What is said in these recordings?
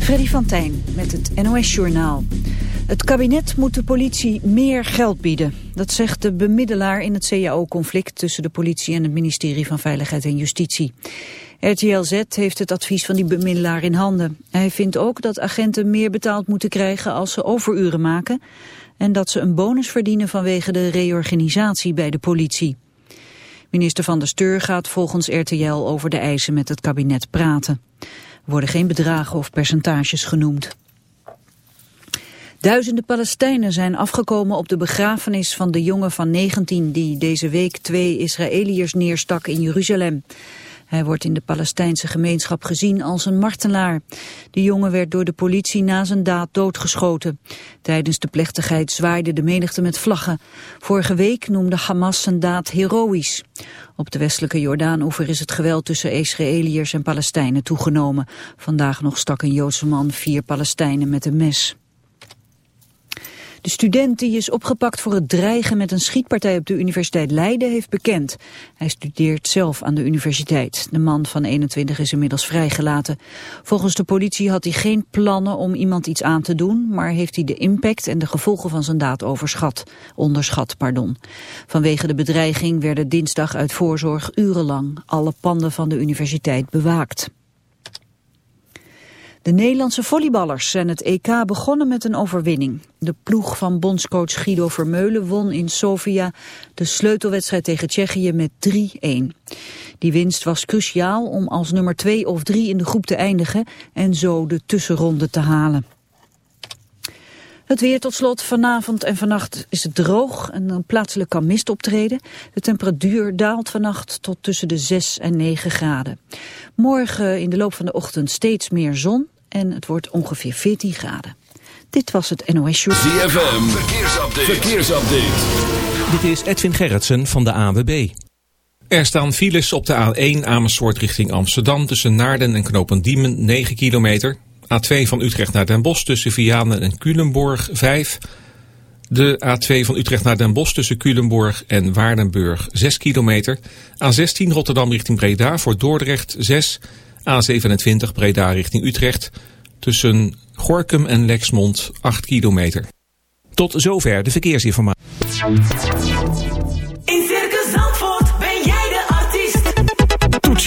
Freddy van Tijn met het NOS-journaal. Het kabinet moet de politie meer geld bieden. Dat zegt de bemiddelaar in het CAO-conflict tussen de politie en het ministerie van Veiligheid en Justitie. RTL Z heeft het advies van die bemiddelaar in handen. Hij vindt ook dat agenten meer betaald moeten krijgen als ze overuren maken... en dat ze een bonus verdienen vanwege de reorganisatie bij de politie. Minister van der Steur gaat volgens RTL over de eisen met het kabinet praten. Worden geen bedragen of percentages genoemd. Duizenden Palestijnen zijn afgekomen op de begrafenis van de jongen van 19 die deze week twee Israëliërs neerstak in Jeruzalem. Hij wordt in de Palestijnse gemeenschap gezien als een martelaar. De jongen werd door de politie na zijn daad doodgeschoten. Tijdens de plechtigheid zwaaide de menigte met vlaggen. Vorige week noemde Hamas zijn daad heroïs. Op de westelijke Jordaanoever is het geweld tussen Israëliërs en Palestijnen toegenomen. Vandaag nog stak een Joodse man vier Palestijnen met een mes. De student die is opgepakt voor het dreigen met een schietpartij op de Universiteit Leiden heeft bekend. Hij studeert zelf aan de universiteit. De man van 21 is inmiddels vrijgelaten. Volgens de politie had hij geen plannen om iemand iets aan te doen, maar heeft hij de impact en de gevolgen van zijn daad overschat, onderschat. Pardon. Vanwege de bedreiging werden dinsdag uit voorzorg urenlang alle panden van de universiteit bewaakt. De Nederlandse volleyballers zijn het EK begonnen met een overwinning. De ploeg van bondscoach Guido Vermeulen won in Sofia de sleutelwedstrijd tegen Tsjechië met 3-1. Die winst was cruciaal om als nummer 2 of 3 in de groep te eindigen en zo de tussenronde te halen. Het weer tot slot. Vanavond en vannacht is het droog en een plaatselijk kan mist optreden. De temperatuur daalt vannacht tot tussen de 6 en 9 graden. Morgen in de loop van de ochtend steeds meer zon en het wordt ongeveer 14 graden. Dit was het NOS Show. ZFM, verkeersupdate. verkeersupdate. Dit is Edwin Gerritsen van de AWB. Er staan files op de A1 Amersfoort richting Amsterdam tussen Naarden en Knopendiemen 9 kilometer. A2 van Utrecht naar Den Bosch tussen Vianen en Culemborg 5. De A2 van Utrecht naar Den Bosch tussen Culemborg en Waardenburg 6 kilometer. A16 Rotterdam richting Breda voor Dordrecht 6. A27 Breda richting Utrecht tussen Gorkum en Lexmond 8 kilometer. Tot zover de verkeersinformatie.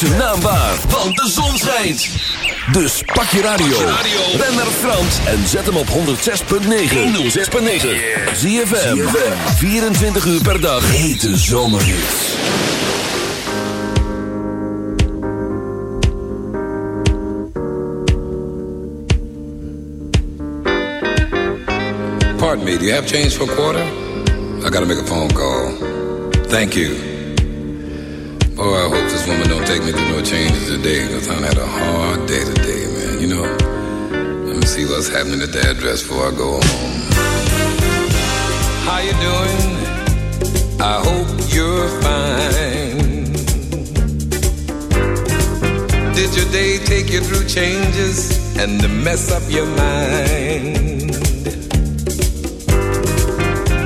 zijn naam waar, want de zon schijnt. Dus pak je radio. Ben naar Frans en zet hem op 106.9. 106.9. ZFM. 24 uur per dag. Hete zomerhits. Pardon me, do you have change for a quarter? I gotta make a phone call. Thank you. Boy, I hope woman don't take me through no changes today, because I had a hard day today, man. You know, let me see what's happening at the address before I go home. How you doing? I hope you're fine. Did your day take you through changes and mess up your mind?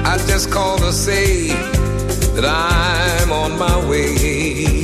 I just called to say that I'm on my way.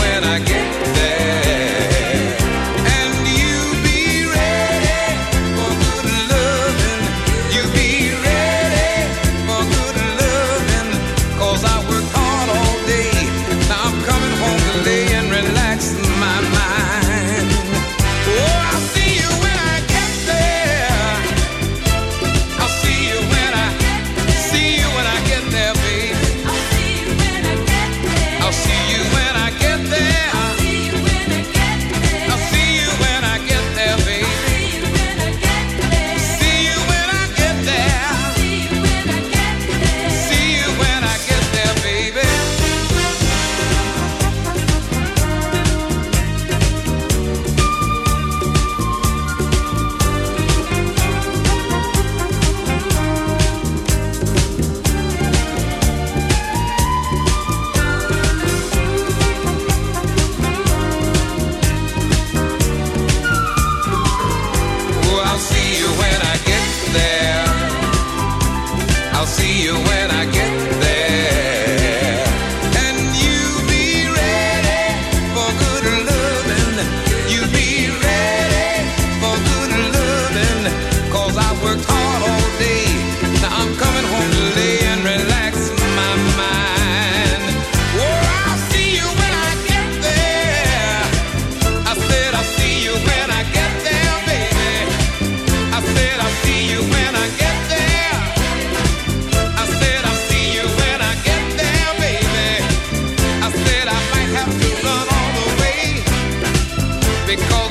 because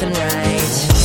nothing right.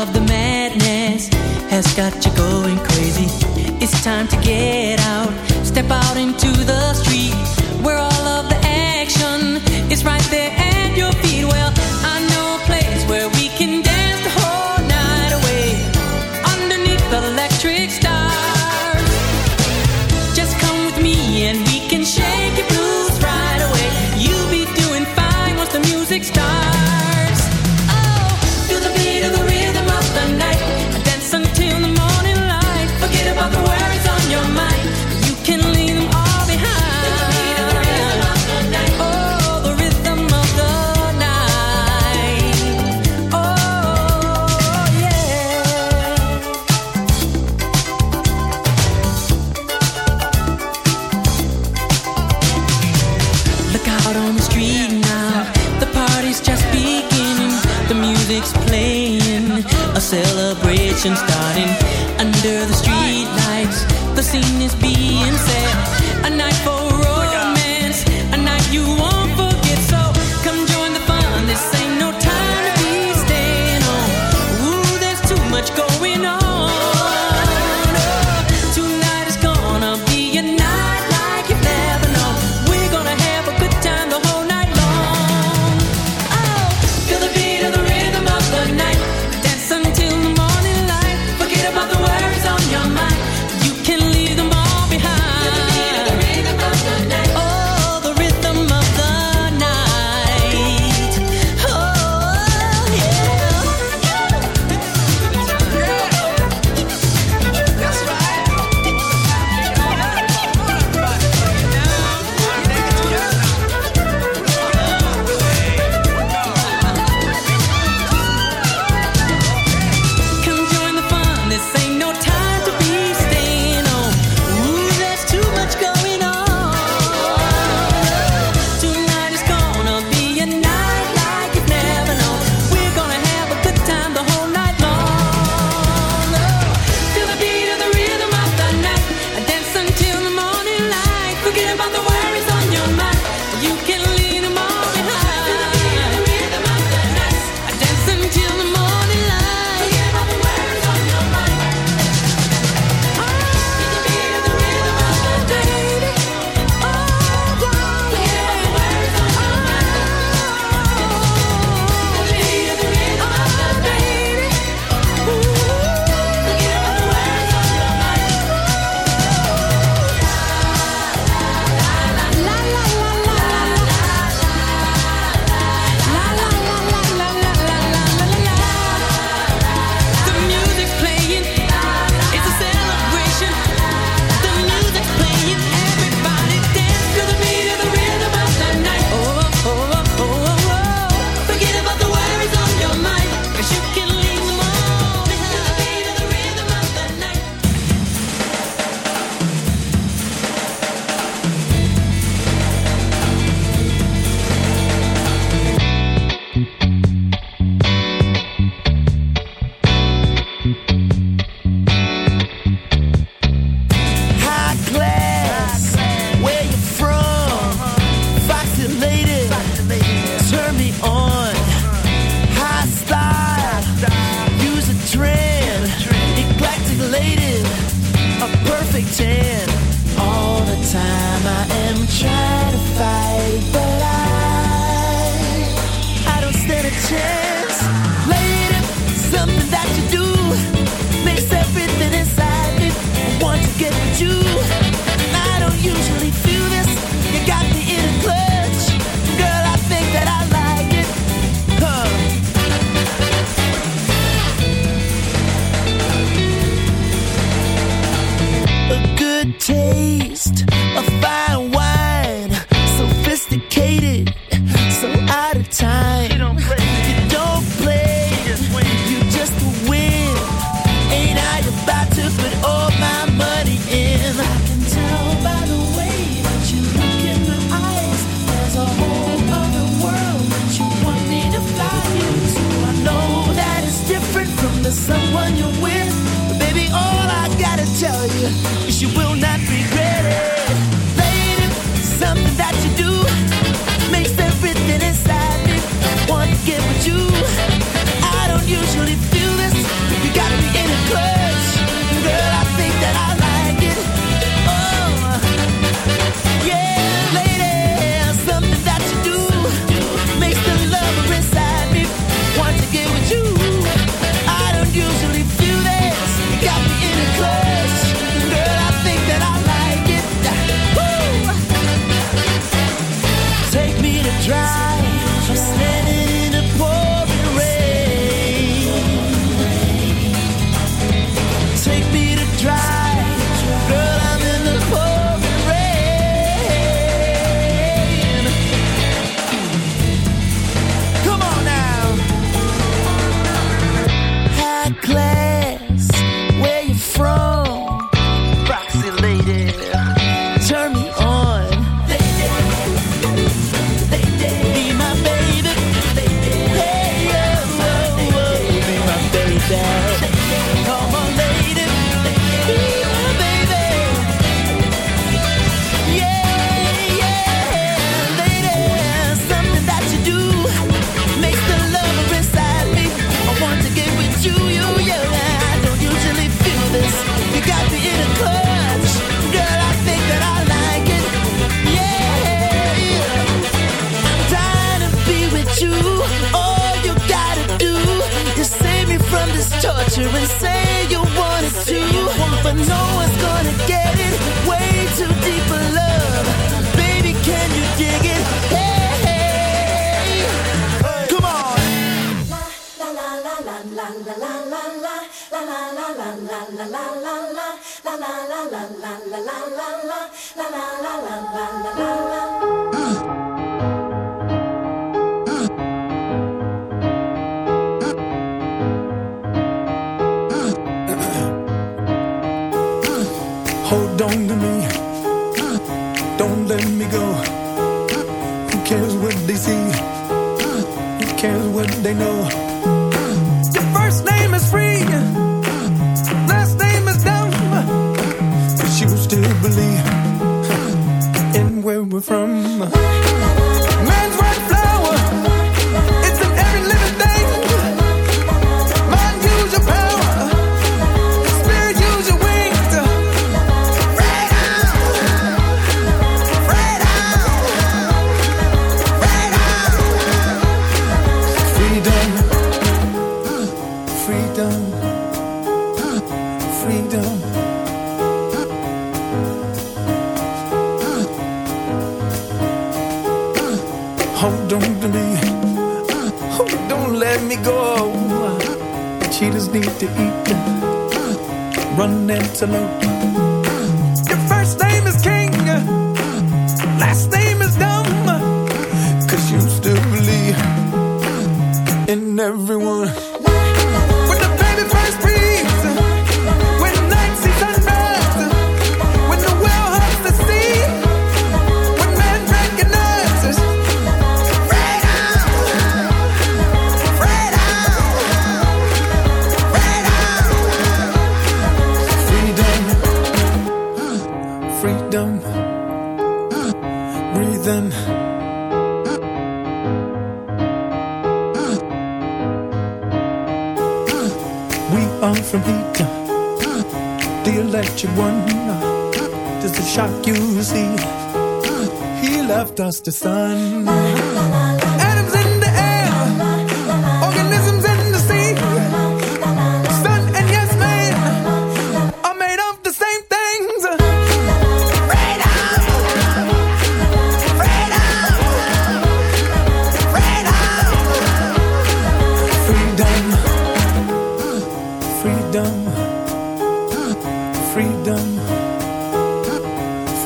of the madness has got you going crazy. It's time to get out, step out into the street